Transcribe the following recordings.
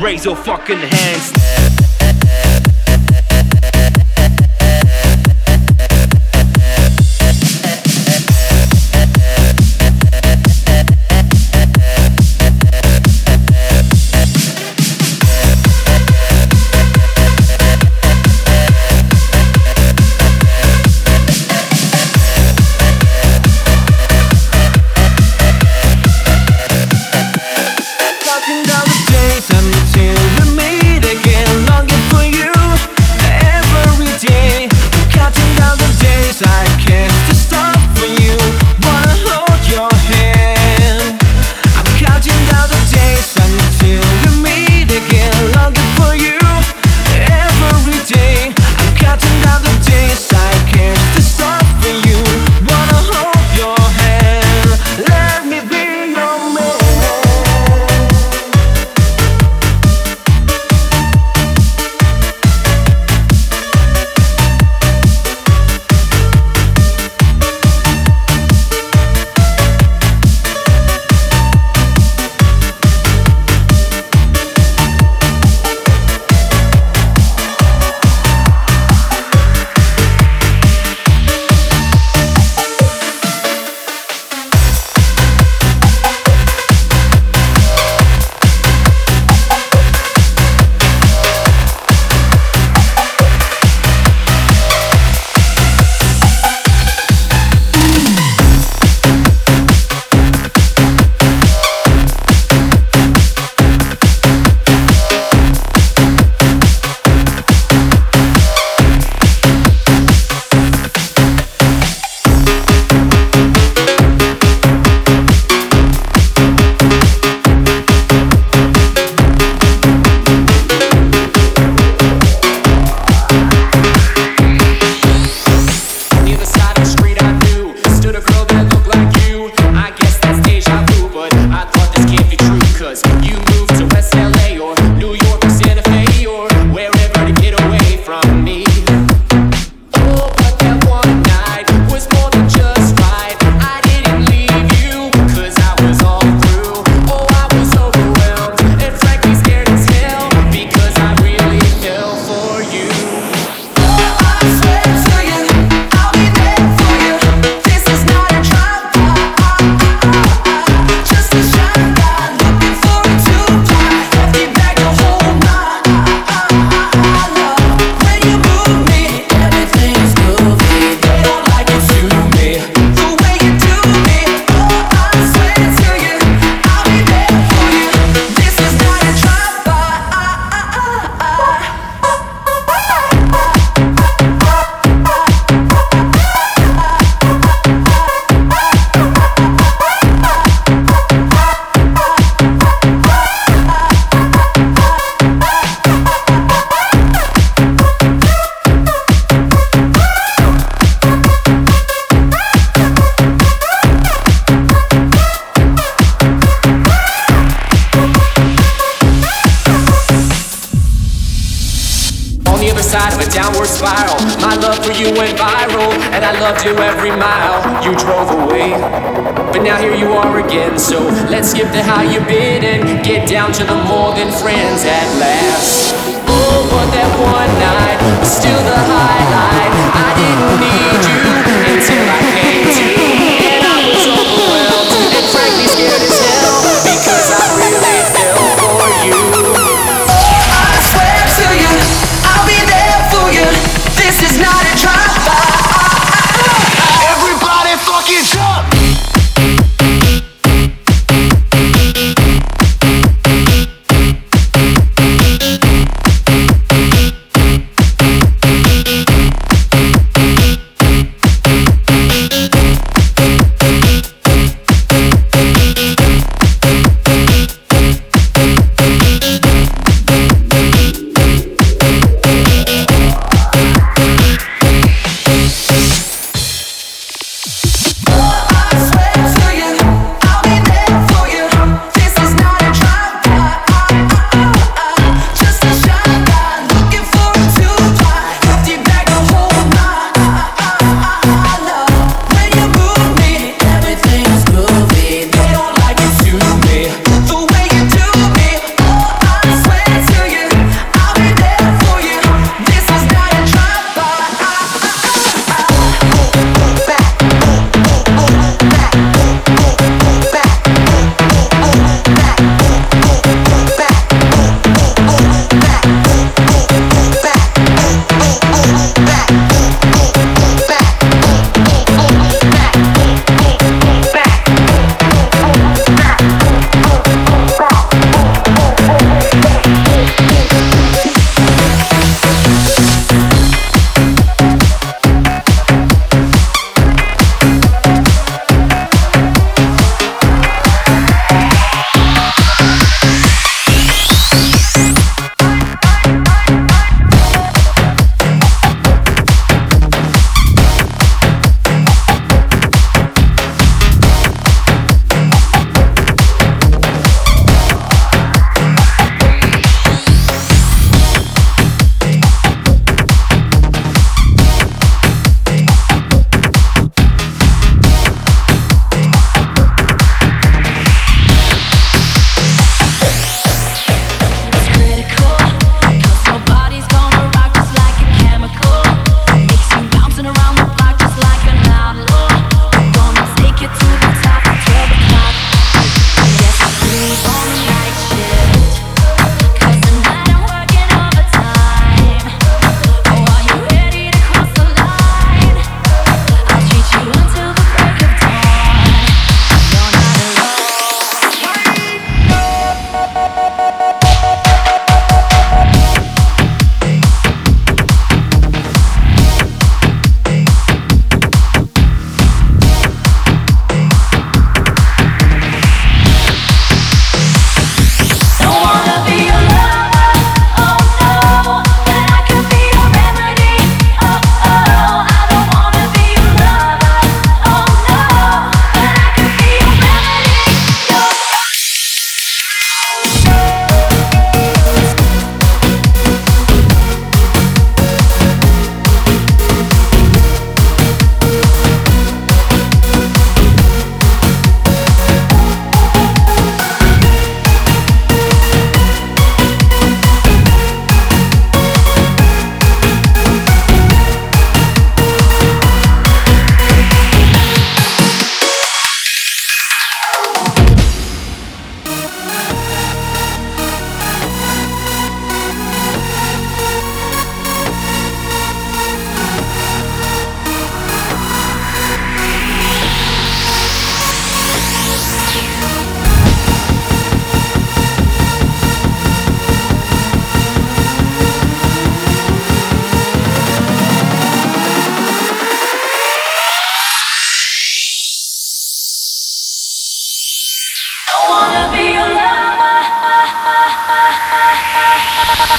raise your fucking hands.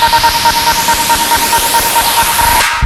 ハハハハ!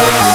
love.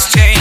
has changed.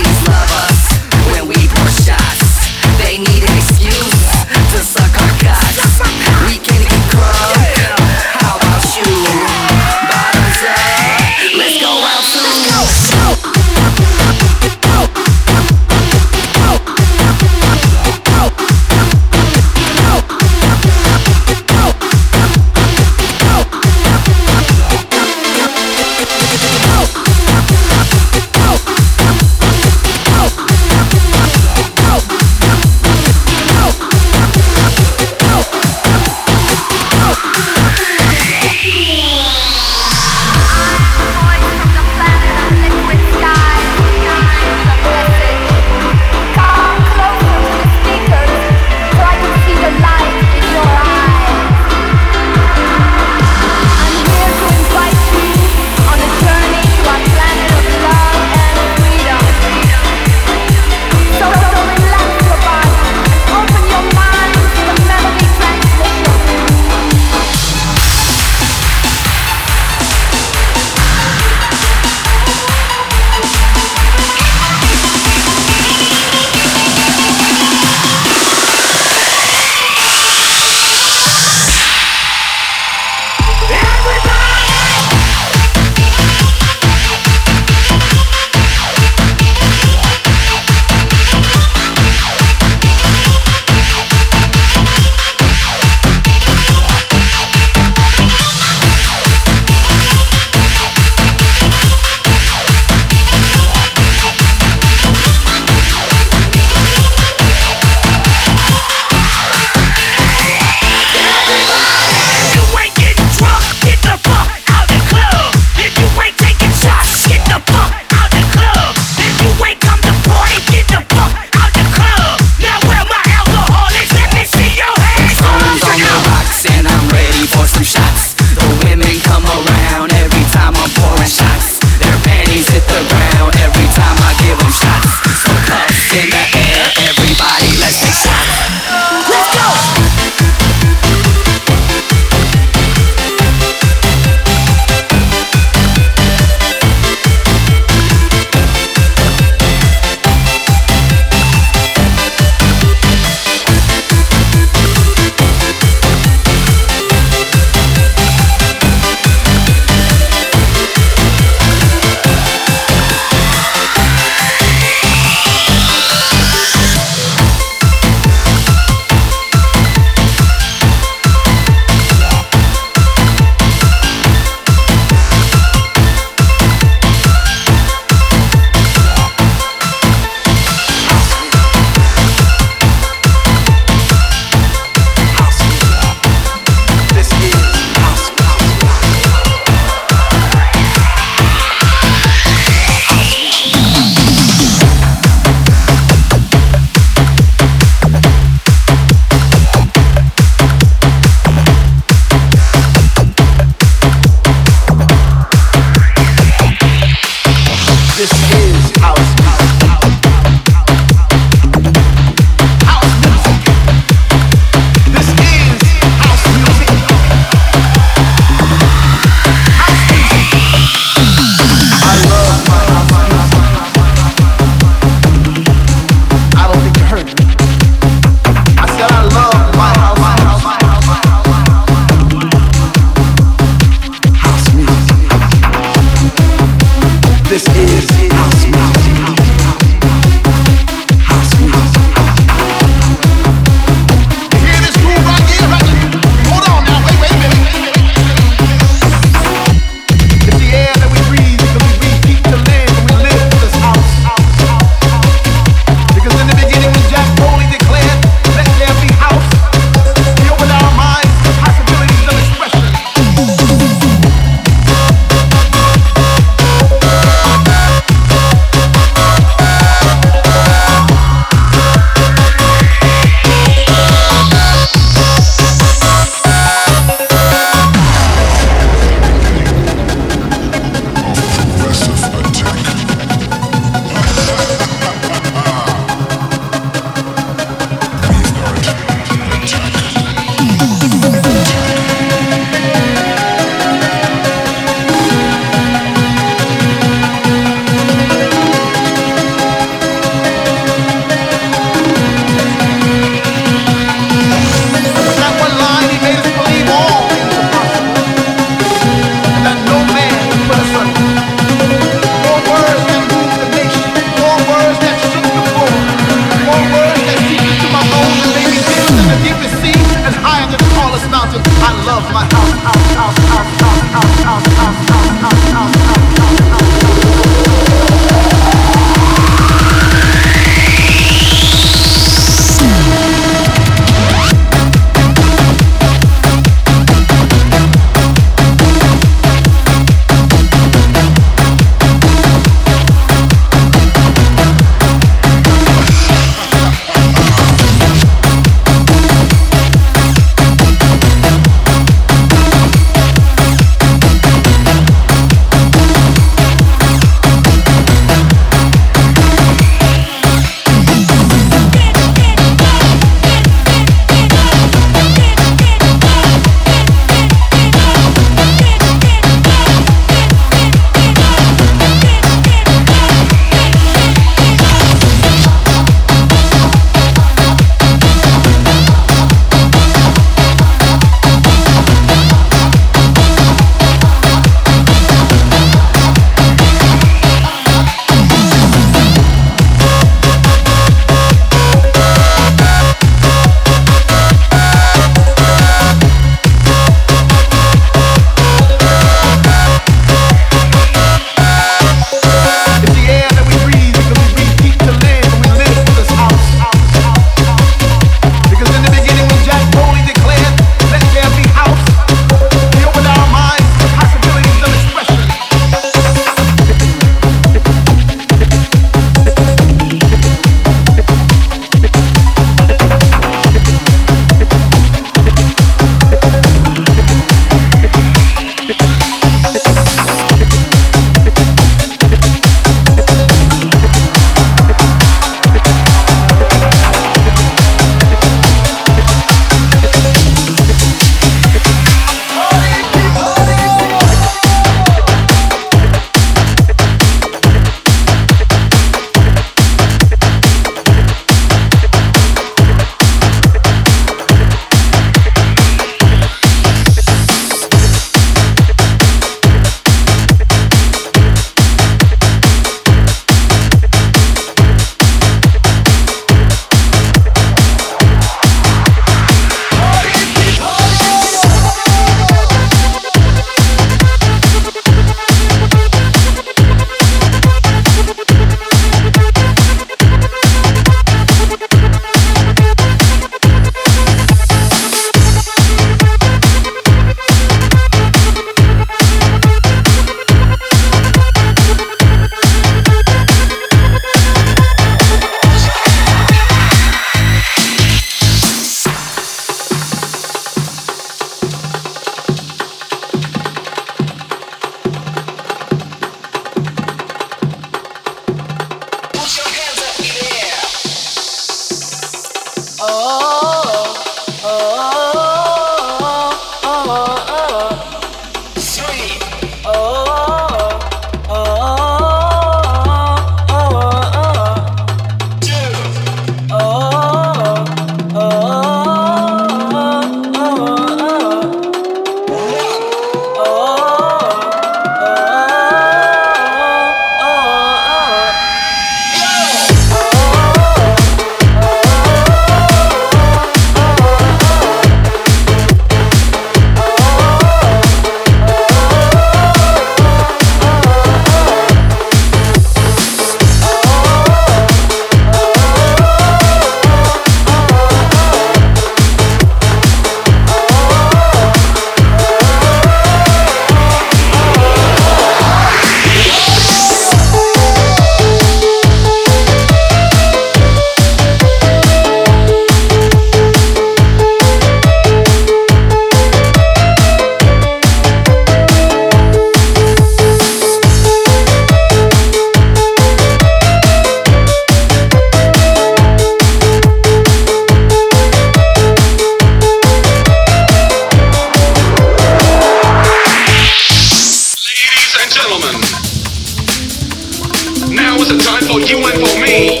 was a time for you and for me.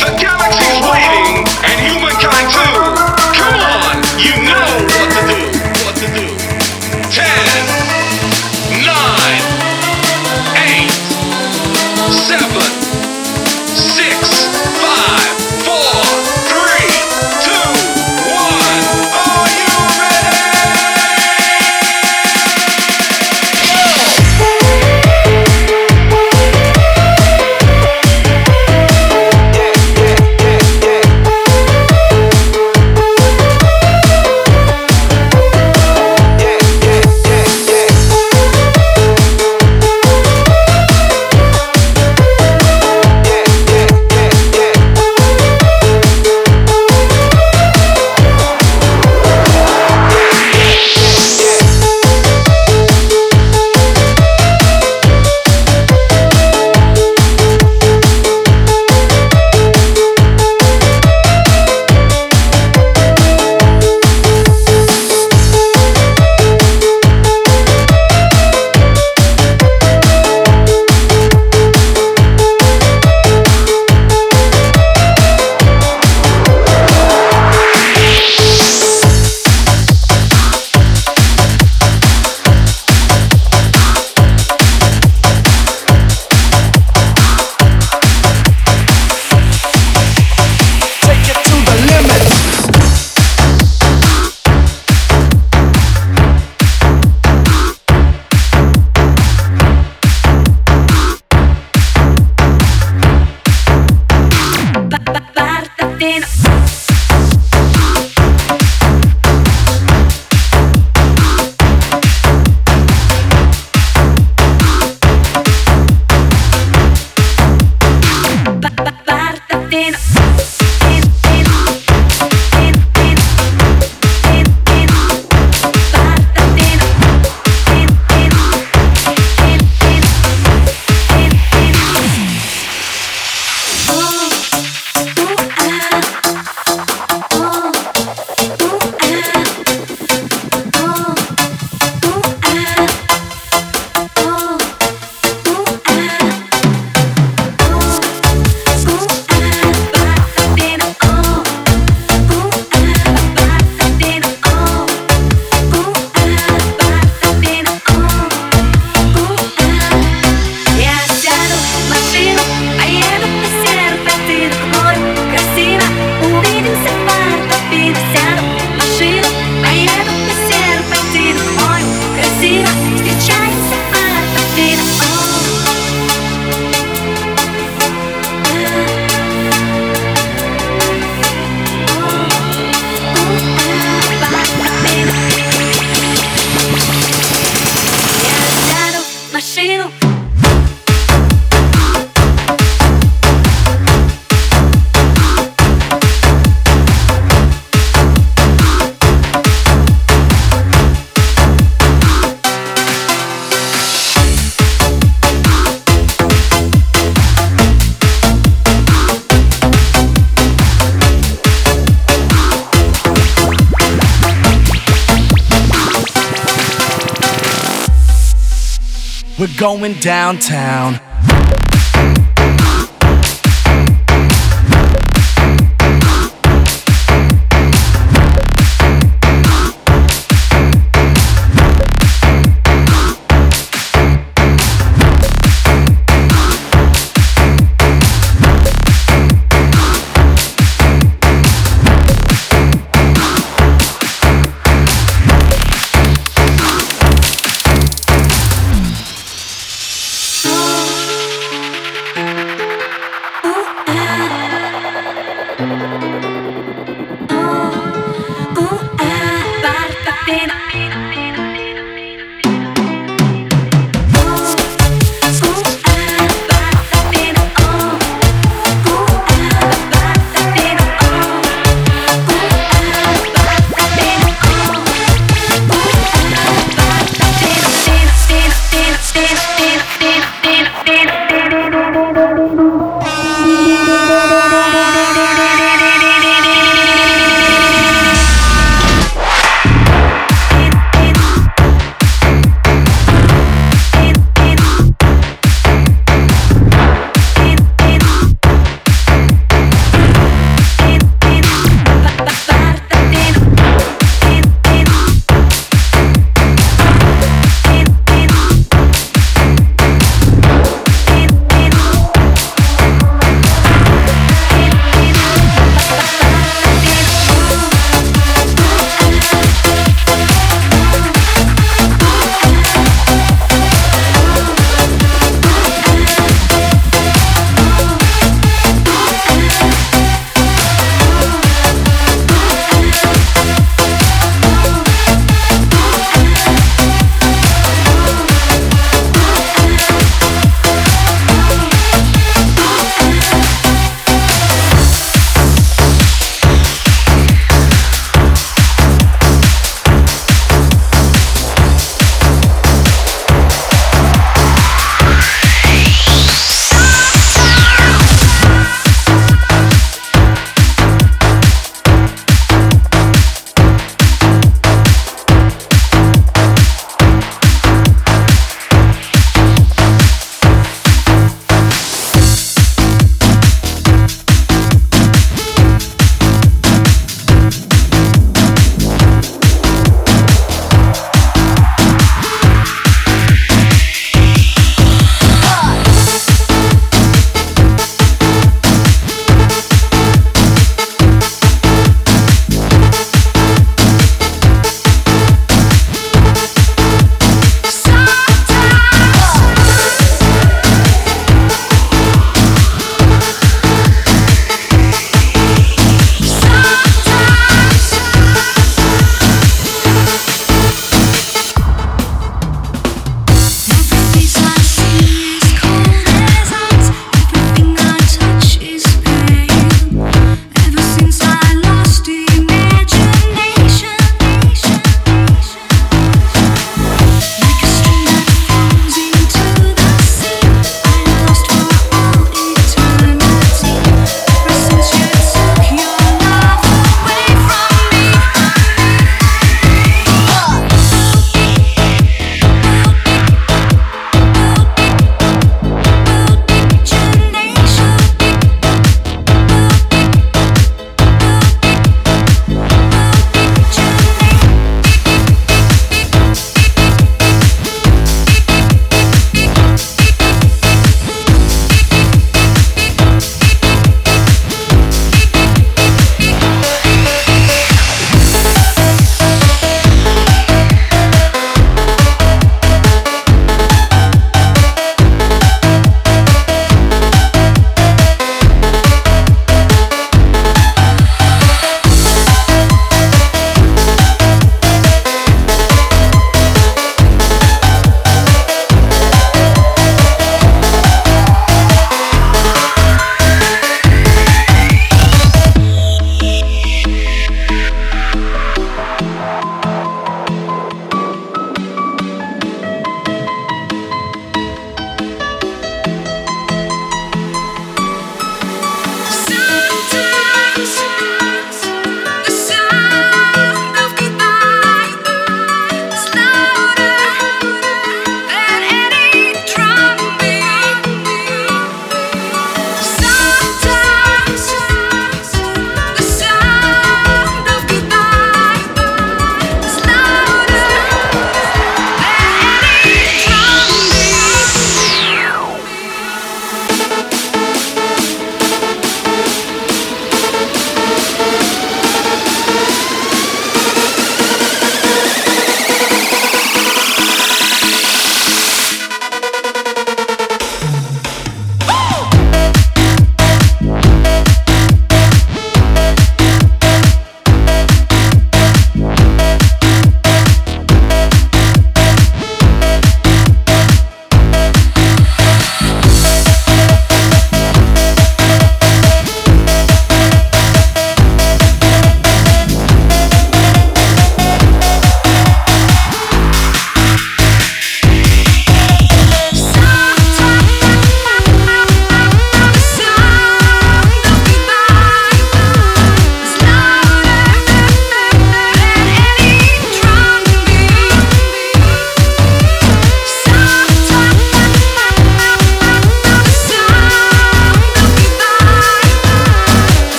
The galaxy's waiting, and humankind too. going downtown.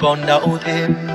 Còn đau thêm.